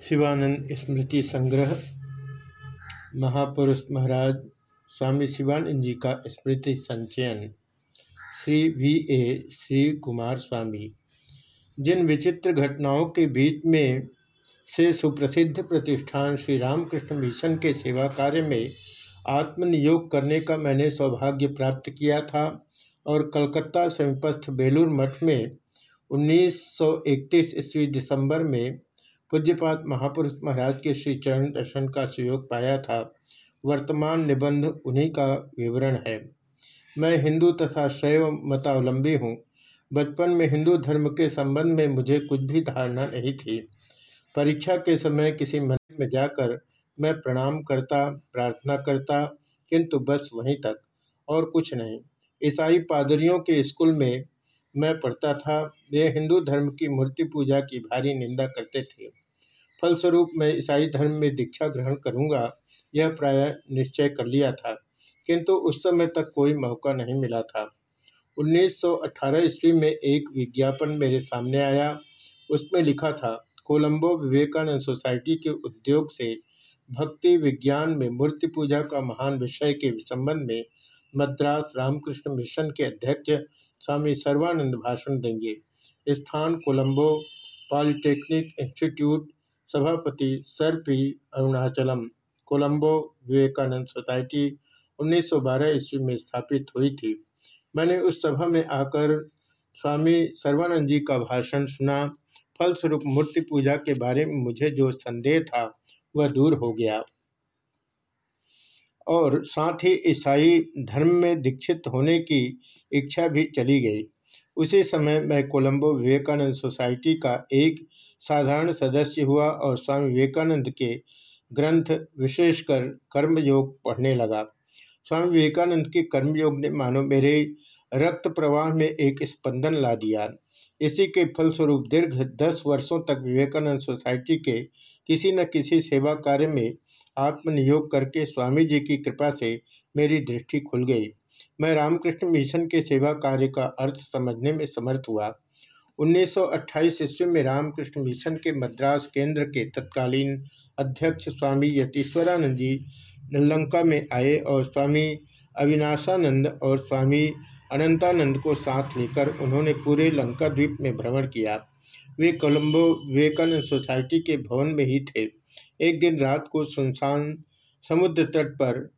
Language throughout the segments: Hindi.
शिवानंद स्मृति संग्रह, महापुरुष महाराज, स्वामी शिवानंद जी का स्मृति संचयन, श्री वी ए श्री कुमार स्वामी। जिन विचित्र घटनाओं के बीच में से सुप्रसिद्ध प्रतिष्ठान श्री रामकृष्ण मिशन के सेवा कार्य में आत्मनियोग करने का मैंने सौभाग्य प्राप्त किया था और कलकत्ता समीपस्थ बेलूर मठ में 1931 ईस्वी दिसंबर में पूज्यपात महापुरुष महाराज के श्री चरण दर्शन का सुयोग पाया था। वर्तमान निबंध उन्हीं का विवरण है। मैं हिंदू तथा शैव मतावलंबी हूँ। बचपन में हिंदू धर्म के संबंध में मुझे कुछ भी धारणा नहीं थी। परीक्षा के समय किसी मंदिर में जाकर मैं प्रणाम करता, प्रार्थना करता, किंतु बस वहीं तक और कुछ नहीं। ईसाई पादरियों के स्कूल में मैं पढ़ता था। वे हिंदू धर्म की मूर्ति पूजा की भारी निंदा करते थे। फलस्वरूप मैं ईसाई धर्म में दीक्षा ग्रहण करूँगा, यह प्राय निश्चय कर लिया था, किंतु उस समय तक कोई मौका नहीं मिला था। 1918 ईस्वी में एक विज्ञापन मेरे सामने आया। उसमें लिखा था, कोलंबो विवेकानंद सोसाइटी के उद्योग से भक्ति विज्ञान में मूर्ति पूजा का महान विषय के संबंध में मद्रास रामकृष्ण मिशन के अध्यक्ष स्वामी सर्वानंद भाषण देंगे। स्थान कोलंबो पॉलिटेक्निक इंस्टीट्यूट सभापति sir P Arunachalam. Colombo Vivekananda society 1912 ईस्वी में स्थापित हुई थी। मैंने उस सभा में आकर स्वामी सर्वानंद जी का भाषण सुना। फलस्वरूप मूर्ति पूजा के बारे में मुझे जो संदेह था, वह दूर हो गया। और साथ ही ईसाई धर्म में दीक्षित होने की इच्छा भी चली गई। उसी समय मैं कोलंबो विवेकानंद सोसाइटी का एक साधारण सदस्य हुआ और स्वामी विवेकानंद के ग्रंथ विशेषकर कर्मयोग पढ़ने लगा। स्वामी विवेकानंद के कर्मयोग ने मानो मेरे रक्त प्रवाह में एक स्पंदन ला दिया। इसी के फलस्वरूप दीर्घ दस वर्षों तक विवेकानंद सोसाइटी के किसी न किसी सेवा कार्य में आत्मनियोग करके स्वामी जी की कृपा से मेरी दृष्टि खुल गई। मैं रामकृष्ण मिशन के सेवा कार्य का अर्थ समझने में समर्थ हुआ। 1928 ईस्वी में रामकृष्ण मिशन के मद्रास केंद्र के तत्कालीन अध्यक्ष स्वामी यतीश्वरानंद जी लंका में आए और स्वामी अविनाशानंद और स्वामी अनंतानंद को साथ लेकर उन्होंने पूरे लंका द्वीप में भ्रमण किया। वे कोलंबो, विवेकानंद सोसाइटी के भवन में ही थे। एक दिन रात को सुनसान समुद्र तट पर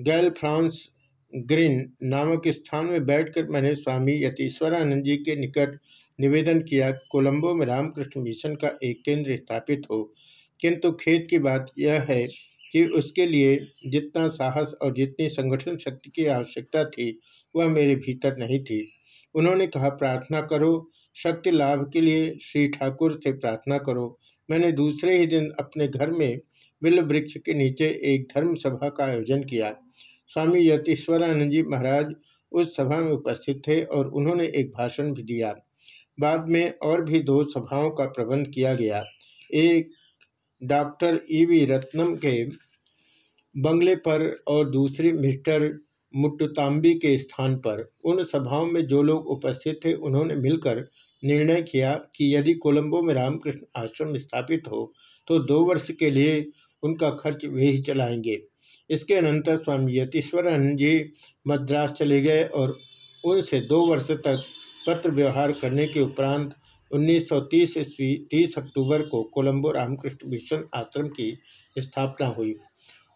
गैल फ्रांस ग्रीन नामक स्थान में बैठकर मैंने स्वामी यतीश्वरानंद जी के निकट निवेदन किया, कोलंबो में रामकृष्ण मिशन का एक केंद्र स्थापित हो। किंतु खेत की बात यह है कि उसके लिए जितना साहस और जितनी संगठन शक्ति की आवश्यकता थी, वह मेरे भीतर नहीं थी। उन्होंने कहा, प्रार्थना करो, शक्ति लाभ के लिए श्री ठाकुर से प्रार्थना करो। मैंने दूसरे ही दिन अपने घर में बिल वृक्ष के नीचे एक धर्म सभा का आयोजन किया। स्वामी यतीश्वरानंद जी महाराज उस सभा में उपस्थित थे और उन्होंने एक भाषण भी दिया। बाद में और भी दो सभाओं का प्रबंध किया गया। एक डॉक्टर ईवी रत्नम के बंगले पर और दूसरी मिस्टर मुट्टुताम्बी के स्थान पर। उन सभाओं में जो लोग उपस्थित थे, उन्होंने मिलकर निर्णय किया कि यदि कोलंबो में रामकृष्ण आश्रम स्थापित हो तो दो वर्ष के लिए उनका खर्च वे ही चलाएँगे। इसके अनंतर स्वामी यतीश्वरानंद जी मद्रास चले गए और उनसे दो वर्ष तक पत्र व्यवहार करने के उपरांत 1930 ईस्वी 30 अक्टूबर को कोलंबो रामकृष्ण मिशन आश्रम की स्थापना हुई।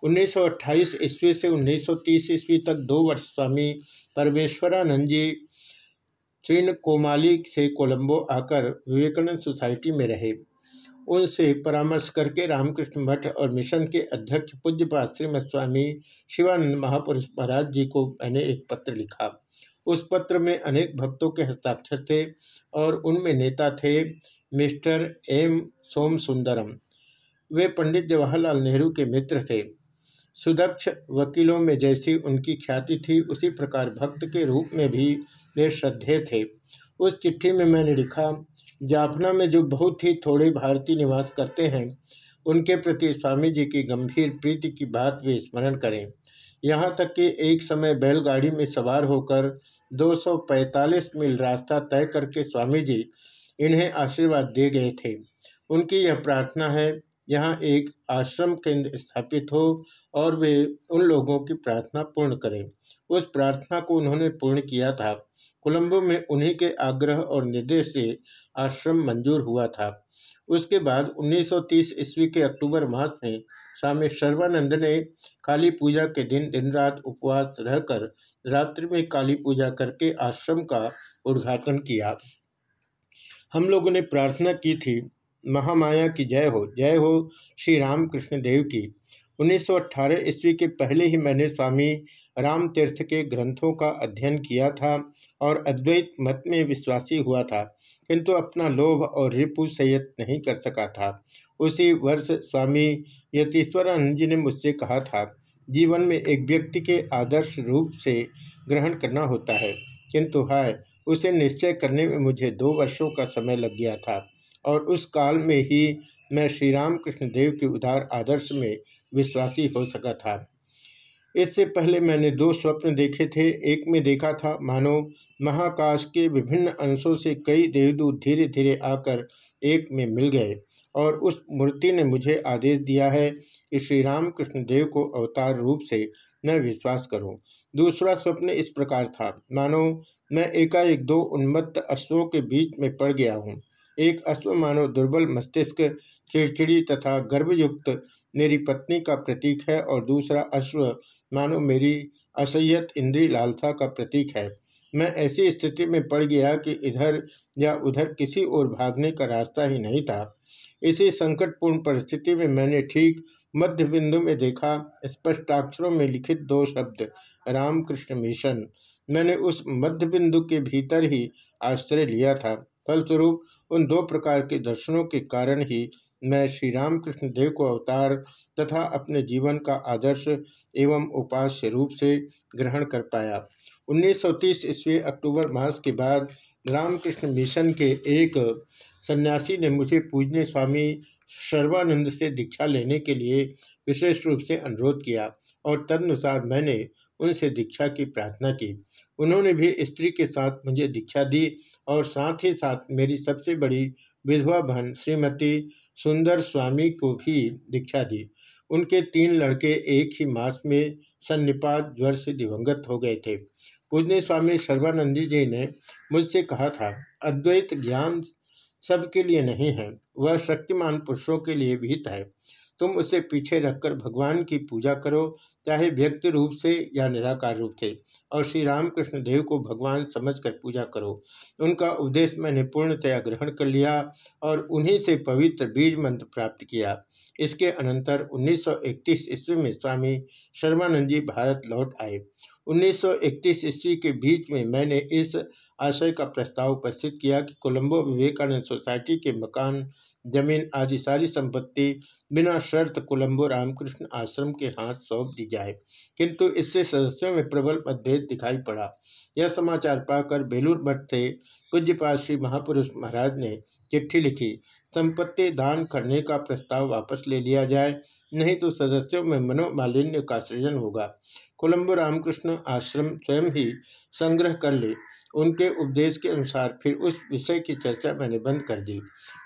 1928 ईस्वी से 1930 ईस्वी तक दो वर्ष स्वामी परमेश्वरानंद जी त्रिन कोमाली से कोलंबो आकर विवेकानंद सोसाइटी में रहे। उनसे परामर्श करके रामकृष्ण मठ और मिशन के अध्यक्ष पूज्यपात श्रीमद स्वामी शिवानंद महापुरुष महाराज जी को मैंने एक पत्र लिखा। उस पत्र में अनेक भक्तों के हस्ताक्षर थे और उनमें नेता थे मिस्टर एम सोम सुंदरम वे पंडित जवाहरलाल नेहरू के मित्र थे। सुदक्ष वकीलों में जैसी उनकी ख्याति थी, उसी प्रकार भक्त के रूप में भी वे श्रद्धेय थे। उस चिट्ठी में मैंने लिखा, जाफना में जो बहुत ही थोड़े भारतीय निवास करते हैं, उनके प्रति स्वामी जी की गंभीर प्रीति की बात वे स्मरण करें। यहाँ तक कि एक समय बैलगाड़ी में सवार होकर 245 मील रास्ता तय करके स्वामी जी इन्हें आशीर्वाद दे गए थे। उनकी यह प्रार्थना है, यहाँ एक आश्रम केंद्र स्थापित हो और वे उन लोगों की प्रार्थना पूर्ण करें। उस प्रार्थना को उन्होंने पूर्ण किया था। कोलंबो में उन्हीं के आग्रह और निर्देश से आश्रम मंजूर हुआ था। उसके बाद 1930 ईस्वी के अक्टूबर मास में स्वामी सर्वानंद ने काली पूजा के दिन दिन रात उपवास रहकर रात्रि में काली पूजा करके आश्रम का उद्घाटन किया। हम लोगों ने प्रार्थना की थी, महामाया की जय हो जय हो श्री राम कृष्ण देव की। 1918 ईस्वी के पहले ही मैंने स्वामी राम तीर्थ के ग्रंथों का अध्ययन किया था और अद्वैत मत में विश्वासी हुआ था, किंतु अपना लोभ और रिपु संयत नहीं कर सका था। उसी वर्ष स्वामी यतीश्वरानंद जी ने मुझसे कहा था, जीवन में एक व्यक्ति के आदर्श रूप से ग्रहण करना होता है, किंतु हाय, उसे निश्चय करने में मुझे दो वर्षों का समय लग गया था। और उस काल में ही मैं श्री राम कृष्ण देव के उदार आदर्श में विश्वासी हो सका था इससे पहले मैंने दो स्वप्न देखे थे, एक में देखा था, मानो महाकाश के विभिन्न अंशों से कई देवदूत धीरे धीरे आकर एक में मिल गए और उस मूर्ति ने मुझे आदेश दिया है कि श्री राम कृष्ण देव को अवतार रूप से मैं विश्वास करूँ। दूसरा स्वप्न इस प्रकार था, मानो मैं एकाएक दो उन्मत्त अश्वों के बीच में पड़ गया हूँ एक अश्व मानो दुर्बल मस्तिष्क, चिड़चिड़ी तथा गर्भयुक्त मेरी पत्नी का प्रतीक है और दूसरा अश्व मानो मेरी असह्यत इंद्री लालसा का प्रतीक है। मैं ऐसी स्थिति में पड़ गया कि इधर या उधर किसी ओर भागने का रास्ता ही नहीं था। इसी संकटपूर्ण परिस्थिति में मैंने ठीक मध्य बिंदु में देखा, स्पष्टाक्षरों में लिखित दो शब्द, रामकृष्ण मिशन। मैंने उस मध्य बिंदु के भीतर ही आश्रय लिया था। फलस्वरूप उन दो प्रकार के दर्शनों के कारण ही मैं श्री रामकृष्ण देव को अवतार तथा अपने जीवन का आदर्श एवं उपास्य रूप से ग्रहण कर पाया। 1930 ईस्वी अक्टूबर मास के बाद रामकृष्ण मिशन के एक सन्यासी ने मुझे पूजने स्वामी सर्वानंद से दीक्षा लेने के लिए विशेष रूप से अनुरोध किया और तदनुसार मैंने उनसे दीक्षा की प्रार्थना की। उन्होंने भी स्त्री के साथ मुझे दीक्षा दी और साथ ही साथ मेरी सबसे बड़ी विधवा बहन श्रीमती सुंदर स्वामी को भी दीक्षा दी। उनके तीन लड़के एक ही मास में सन्निपात ज्वर से दिवंगत हो गए थे। पूजने स्वामी सर्वानंदी जी ने मुझसे कहा था, अद्वैत ज्ञान सबके लिए नहीं है, वह शक्तिमान पुरुषों के लिए भीत है। तुम उसे पीछे रखकर भगवान की पूजा करो, चाहे व्यक्ति रूप से या निराकार रूप से। और श्री रामकृष्ण देव को भगवान समझकर पूजा करो। उनका उपदेश मैंने पूर्णतया ग्रहण कर लिया और उन्हीं से पवित्र बीज मंत्र प्राप्त किया। इसके अनंतर 1931 ईस्वी में स्वामी शर्मानंद जी भारत लौट आए। 1931 ईस्वी के बीच में मैंने इस आशय का प्रस्ताव उपस्थित किया कि कोलंबो विवेकानंद सोसाइटी के मकान, ज़मीन आदि सारी संपत्ति बिना शर्त कोलंबो रामकृष्ण आश्रम के हाथ सौंप दी जाए। किंतु इससे सदस्यों में प्रबल मतभेद दिखाई पड़ा। यह समाचार पाकर बेलूर मठ से पूज्यपाल श्री महापुरुष महाराज ने चिट्ठी लिखी, संपत्ति दान करने का प्रस्ताव वापस ले लिया जाए, नहीं तो सदस्यों में मनोमालिन्य का सृजन होगा। कोलंबो रामकृष्ण आश्रम स्वयं ही संग्रह कर ले। उनके उपदेश के अनुसार फिर उस विषय की चर्चा मैंने बंद कर दी।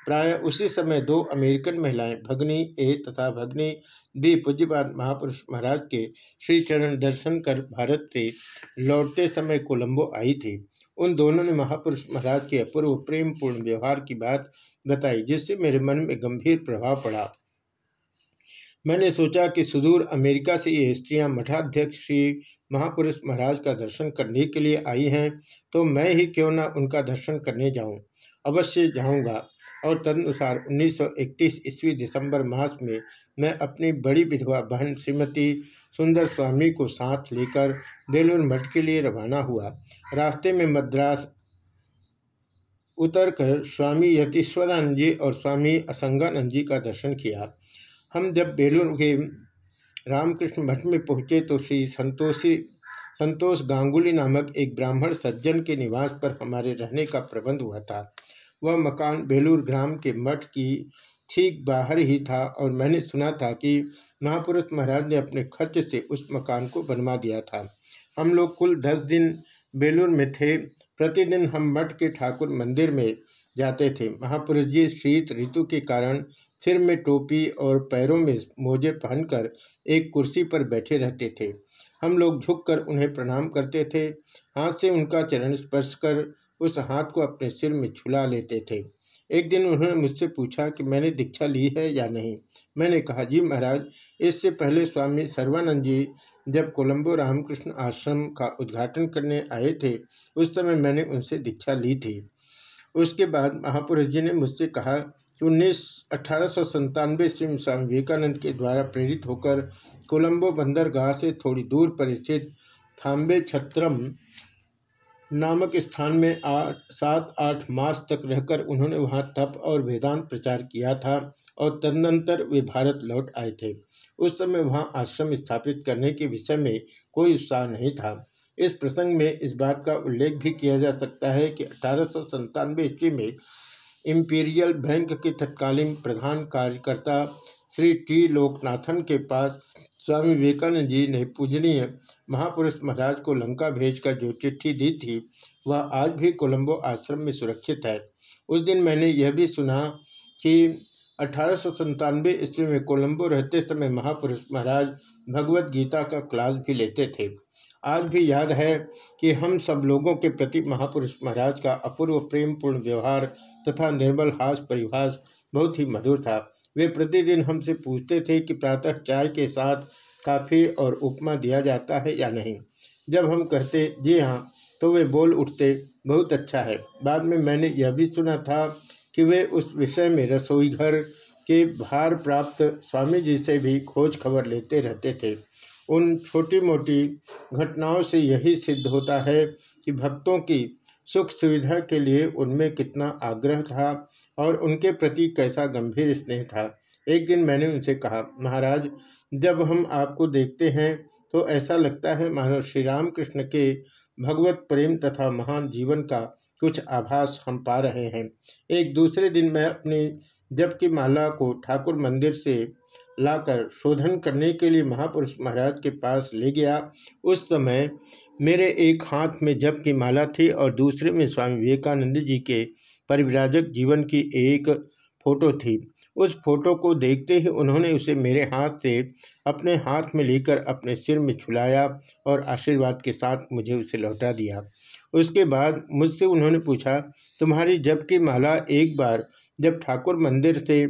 प्राय उसी समय दो अमेरिकन महिलाएँ, भगनी ए तथा भगनी बी पूज्यपाद महापुरुष महाराज के श्री चरण दर्शन कर भारत से लौटते समय कोलंबो आई थी। उन दोनों ने महापुरुष महाराज के अपूर्व प्रेम पूर्ण व्यवहार की बात बताई, जिससे मेरे मन में गंभीर प्रभाव पड़ा। मैंने सोचा कि सुदूर अमेरिका से ये स्त्रियाँ मठाध्यक्ष श्री महापुरुष महाराज का दर्शन करने के लिए आई हैं तो मैं ही क्यों न उनका दर्शन करने जाऊँ? अवश्य जाऊँगा। और तदनुसार 1931 ईस्वी दिसंबर मास में मैं अपनी बड़ी विधवा बहन श्रीमती सुंदर स्वामी को साथ लेकर बेलूर मठ के लिए रवाना हुआ। रास्ते में मद्रास उतरकर स्वामी यतीश्वरानंद जी और स्वामी असंगानंद जी का दर्शन किया। हम जब बेलूर के रामकृष्ण भट्ट में पहुँचे तो श्री संतोषी, संतोष गांगुली नामक एक ब्राह्मण सज्जन के निवास पर हमारे रहने का प्रबंध हुआ था। वह मकान बेलूर ग्राम के मठ की ठीक बाहर ही था और मैंने सुना था कि महापुरुष महाराज ने अपने खर्च से उस मकान को बनवा दिया था। हम लोग कुल दस दिन बेलूर में थे। प्रतिदिन हम मठ के ठाकुर मंदिर में जाते थे। महापुरुष जी शीत ऋतु के कारण सिर में टोपी और पैरों में मोजे पहनकर एक कुर्सी पर बैठे रहते थे। हम लोग झुककर उन्हें प्रणाम करते थे। हाथ से उनका चरण स्पर्श कर उस हाथ को अपने सिर में छुला लेते थे। एक दिन उन्होंने मुझसे पूछा कि मैंने दीक्षा ली है या नहीं? मैंने कहा, जी महाराज, इससे पहले स्वामी सर्वानंद जी जब कोलंबो रामकृष्ण आश्रम का उद्घाटन करने आए थे, उस समय मैंने उनसे दीक्षा ली थी। उसके बाद महापुरुष जी ने मुझसे कहा उन्नीस अठारह सौ संतानवे ईस्वी स्वामी विवेकानंद के द्वारा प्रेरित होकर कोलंबो बंदरगाह से थोड़ी दूर पर स्थित थाम्बे छत्रम नामक स्थान में आठ सात आठ मास तक रहकर उन्होंने वहाँ तप और वेदांत प्रचार किया था और तदनंतर वे भारत लौट आए थे। उस समय वहाँ आश्रम स्थापित करने के विषय में कोई उत्साह नहीं था। इस प्रसंग में इस बात का उल्लेख भी किया जा सकता है कि अठारह ईस्वी में इम्पीरियल बैंक के तत्कालीन प्रधान कार्यकर्ता श्री टी. लोकनाथन के पास स्वामी विवेकानंद जी ने पूजनीय महापुरुष महाराज को लंका भेजकर जो चिट्ठी दी थी, वह आज भी कोलंबो आश्रम में सुरक्षित है। उस दिन मैंने यह भी सुना कि अठारह सौ ईस्वी में कोलंबो रहते समय महापुरुष महाराज भगवत गीता का क्लास भी लेते थे। आज भी याद है कि हम सब लोगों के प्रति महापुरुष महाराज का अपूर्व प्रेमपूर्ण व्यवहार तथा निर्मल हास परिभाष बहुत ही मधुर था। वे प्रतिदिन हमसे पूछते थे कि प्रातः चाय के साथ काफ़ी और उपमा दिया जाता है या नहीं। जब हम कहते, जी हाँ तो वे बोल उठते, बहुत अच्छा है। बाद में मैंने यह भी सुना था कि वे उस विषय में रसोई घर के भार प्राप्त स्वामी जी से भी खोज खबर लेते रहते थे। उन छोटी मोटी घटनाओं से यही सिद्ध होता है कि भक्तों की सुख सुविधा के लिए उनमें कितना आग्रह था और उनके प्रति कैसा गंभीर स्नेह था। एक दिन मैंने उनसे कहा, महाराज, जब हम आपको देखते हैं तो ऐसा लगता है मानो श्री राम कृष्ण के भगवत प्रेम तथा महान जीवन का कुछ आभास हम पा रहे हैं। एक दूसरे दिन मैं अपनी जब की माला को ठाकुर मंदिर से लाकर शोधन करने के लिए महापुरुष महाराज के पास ले गया। उस समय मेरे एक हाथ में जप की माला थी और दूसरे में स्वामी विवेकानंद जी के परिव्राजक जीवन की एक फ़ोटो थी। उस फ़ोटो को देखते ही उन्होंने उसे मेरे हाथ से अपने हाथ में लेकर अपने सिर में छुलाया और आशीर्वाद के साथ मुझे उसे लौटा दिया। उसके बाद मुझसे उन्होंने पूछा, तुम्हारी जब की माला एक बार जब ठाकुर मंदिर से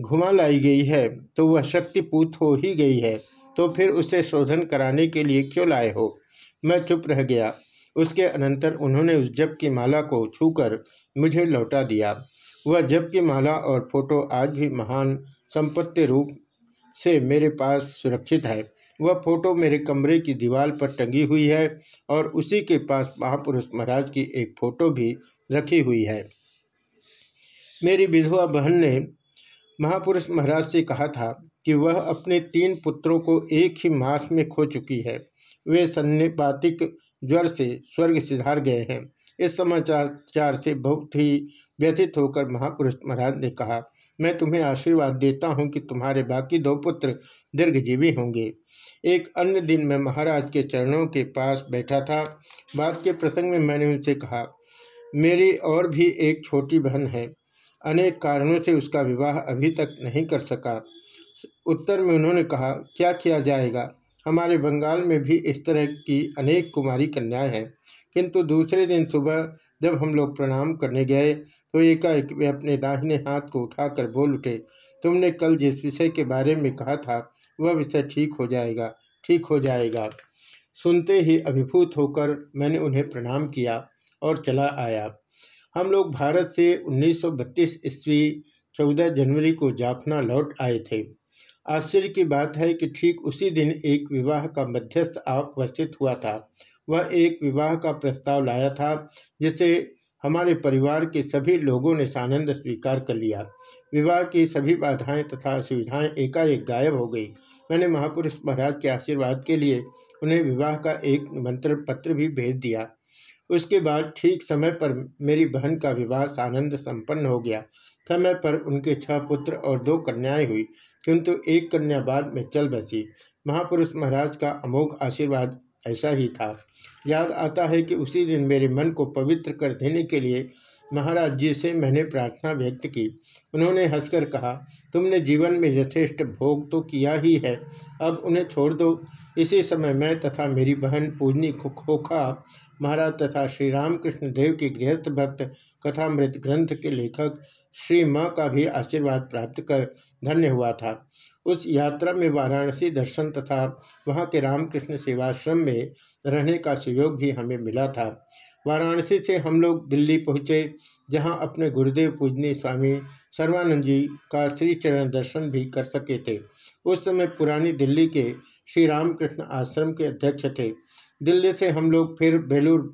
घुमा लाई गई है तो वह शक्तिपूत हो ही गई है तो फिर उसे शोधन कराने के लिए क्यों लाए हो? मैं चुप रह गया। उसके अनंतर उन्होंने उस जप की माला को छूकर मुझे लौटा दिया। वह जप की माला और फ़ोटो आज भी महान संपत्ति रूप से मेरे पास सुरक्षित है। वह फ़ोटो मेरे कमरे की दीवार पर टंगी हुई है और उसी के पास महापुरुष महाराज की एक फ़ोटो भी रखी हुई है। मेरी विधवा बहन ने महापुरुष महाराज से कहा था कि वह अपने तीन पुत्रों को एक ही मास में खो चुकी है। वे सन्निपातिक ज्वर से स्वर्ग सिधार गए हैं। इस समाचार से बहुत ही व्यथित होकर महापुरुष महाराज ने कहा, मैं तुम्हें आशीर्वाद देता हूँ कि तुम्हारे बाकी दो पुत्र दीर्घजीवी होंगे। एक अन्य दिन मैं महाराज के चरणों के पास बैठा था। बाद के प्रसंग में मैंने उनसे कहा, मेरी और भी एक छोटी बहन है। अनेक कारणों से उसका विवाह अभी तक नहीं कर सका। उत्तर में उन्होंने कहा, क्या किया जाएगा? हमारे बंगाल में भी इस तरह की अनेक कुमारी कन्याएँ हैं। किंतु दूसरे दिन सुबह जब हम लोग प्रणाम करने गए तो एकाएक वे अपने दाहिने हाथ को उठाकर बोल उठे, तुमने कल जिस विषय के बारे में कहा था, वह विषय ठीक हो जाएगा, ठीक हो जाएगा। सुनते ही अभिभूत होकर मैंने उन्हें प्रणाम किया और चला आया। हम लोग भारत से 1932 ईस्वी 14 जनवरी को जाफना लौट आए थे। आश्चर्य की बात है कि ठीक उसी दिन एक विवाह का मध्यस्थ उपस्थित हुआ था। वह एक विवाह का प्रस्ताव लाया था, जिसे हमारे परिवार के सभी लोगों ने सानंद स्वीकार कर लिया। विवाह की सभी बाधाएँ तथा असुविधाएँ एकाएक गायब हो गई। मैंने महापुरुष महाराज के आशीर्वाद के लिए उन्हें विवाह का एक निमंत्रण पत्र भी भेज दिया। उसके बाद ठीक समय पर मेरी बहन का विवाह सानंद संपन्न हो गया। समय पर उनके छह पुत्र और दो कन्याएँ हुई, किंतु एक कन्या बाद में चल बसी। महापुरुष महाराज का अमोघ आशीर्वाद ऐसा ही था। याद आता है कि उसी दिन मेरे मन को पवित्र कर देने के लिए महाराज जी से मैंने प्रार्थना व्यक्त की। उन्होंने हंसकर कहा, तुमने जीवन में यथेष्ट भोग तो किया ही है, अब उन्हें छोड़ दो। इसी समय मैं तथा मेरी बहन पूजनी खोखा महाराज तथा श्री रामकृष्ण देव के गृहस्थ भक्त कथामृत ग्रंथ के लेखक श्री माँ का भी आशीर्वाद प्राप्त कर धन्य हुआ था। उस यात्रा में वाराणसी दर्शन तथा वहाँ के रामकृष्ण सेवाश्रम में रहने का सुयोग भी हमें मिला था। वाराणसी से हम लोग दिल्ली पहुँचे, जहाँ अपने गुरुदेव पूजनी स्वामी सर्वानंद जी का श्री चरण दर्शन भी कर सके थे। उस समय पुरानी दिल्ली के श्री रामकृष्ण आश्रम के अध्यक्ष थे। दिल्ली से हम लोग फिर बेलूर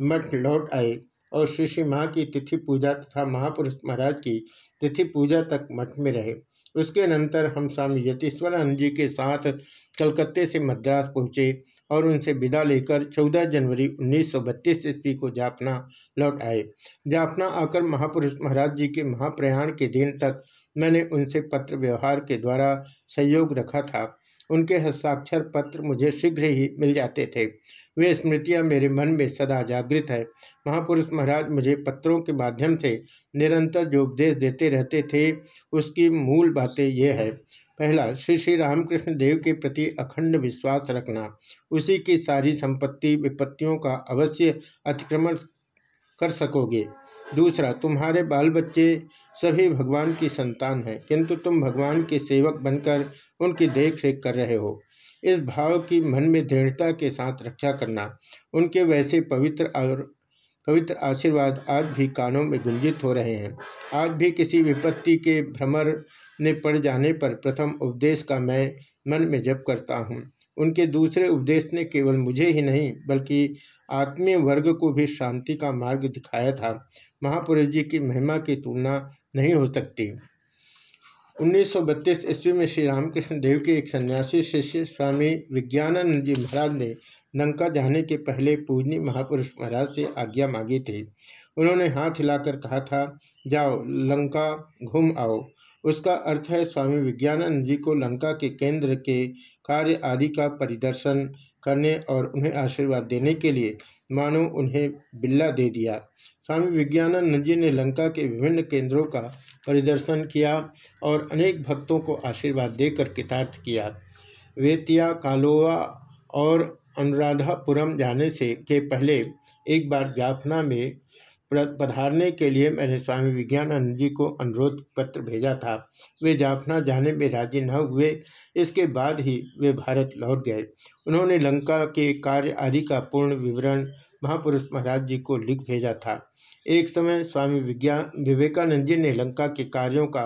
मठ लौट आए और श्री श्री माँ की तिथि पूजा तथा महापुरुष महाराज की तिथि पूजा तक मठ में रहे। उसके अनंतर हम स्वामी यतीश्वरानंद जी के साथ कलकत्ते से मद्रास पहुँचे और उनसे विदा लेकर 14 जनवरी 1932 ईस्वी को जाफना लौट आए। जाफना आकर महापुरुष महाराज जी के महाप्रयाण के दिन तक मैंने उनसे पत्र व्यवहार के द्वारा सहयोग रखा था। उनके हस्ताक्षर पत्र मुझे शीघ्र ही मिल जाते थे। वे स्मृतियाँ मेरे मन में सदा जागृत है। महापुरुष महाराज मुझे पत्रों के माध्यम से निरंतर जो उपदेश देते रहते थे, उसकी मूल बातें ये है। पहला, श्री श्री रामकृष्ण देव के प्रति अखंड विश्वास रखना। उसी की सारी संपत्ति विपत्तियों का अवश्य अतिक्रमण कर सकोगे। दूसरा, तुम्हारे बाल बच्चे सभी भगवान की संतान हैं, किंतु तुम भगवान के सेवक बनकर उनकी देख रेख कर रहे हो। इस भाव की मन में दृढ़ता के साथ रक्षा करना, उनके वैसे पवित्र और पवित्र आशीर्वाद आज भी कानों में गुंजित हो रहे हैं। आज भी किसी विपत्ति के भ्रमर ने पड़ जाने पर प्रथम उपदेश का मैं मन में जप करता हूँ। उनके दूसरे उपदेश ने केवल मुझे ही नहीं, बल्कि आत्मीय वर्ग को भी शांति का मार्ग दिखाया था। महापुरुष जी की महिमा की तुलना नहीं हो सकती। 1932 ईस्वी में श्री रामकृष्ण देव के एक सन्यासी शिष्य स्वामी विज्ञानंद जी महाराज ने लंका जाने के पहले पूजनी महापुरुष महाराज से आज्ञा मांगी थी। उन्होंने हाथ हिलाकर कहा था, जाओ, लंका घूम आओ। उसका अर्थ है, स्वामी विज्ञानंद जी को लंका के केंद्र के कार्य आदि का परिदर्शन करने और उन्हें आशीर्वाद देने के लिए मानो उन्हें बिल्ला दे दिया। स्वामी विज्ञानंद जी ने लंका के विभिन्न केंद्रों का परिदर्शन किया और अनेक भक्तों को आशीर्वाद देकर कृतार्थ किया। वेतिया कालोवा और अनुराधापुरम जाने से, के पहले एक बार जाफना में पधारने के लिए मैंने स्वामी विज्ञानंद जी को अनुरोध पत्र भेजा था। वे जाफना जाने में राज़ी न हुए। इसके बाद ही वे भारत लौट गए। उन्होंने लंका के कार्य आदि का पूर्ण विवरण महापुरुष महाराज जी को लिख भेजा था। एक समय स्वामी विज्ञान विवेकानंद जी ने लंका के कार्यों का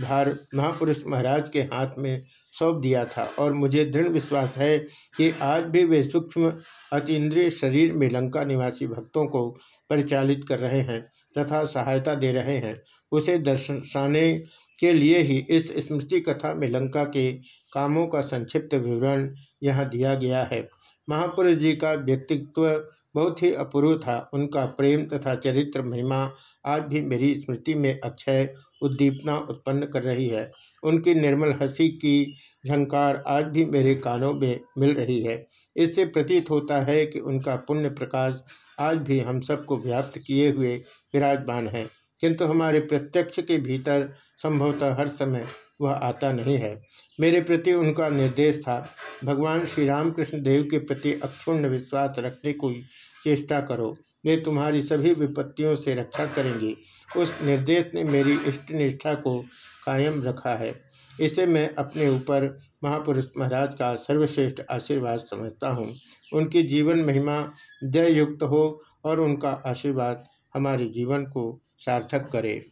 भार महापुरुष महाराज के हाथ में सौंप दिया था और मुझे दृढ़ विश्वास है कि आज भी वे सूक्ष्म अतीन्द्रिय शरीर में लंका निवासी भक्तों को परिचालित कर रहे हैं तथा सहायता दे रहे हैं। उसे दर्शाने के लिए ही इस स्मृति कथा में लंका के कामों का संक्षिप्त विवरण यहाँ दिया गया है। महापुरुष जी का व्यक्तित्व बहुत ही अपूर्व था। उनका प्रेम तथा चरित्र, महिमा आज भी मेरी स्मृति में अक्षय उद्दीपना उत्पन्न कर रही है। उनकी निर्मल हँसी की झंकार आज भी मेरे कानों में मिल रही है। इससे प्रतीत होता है कि उनका पुण्य प्रकाश आज भी हम सबको व्याप्त किए हुए विराजमान है। किंतु हमारे प्रत्यक्ष के भीतर संभवतः हर समय वह आता नहीं है। मेरे प्रति उनका निर्देश था, भगवान श्री रामकृष्ण देव के प्रति अक्षुण्ण विश्वास रखने की चेष्टा करो। वे तुम्हारी सभी विपत्तियों से रक्षा करेंगे। उस निर्देश ने मेरी इष्ट निष्ठा को कायम रखा है। इसे मैं अपने ऊपर महापुरुष महाराज का सर्वश्रेष्ठ आशीर्वाद समझता हूँ। उनकी जीवन महिमा जय युक्त हो और उनका आशीर्वाद हमारे जीवन को सार्थक करे।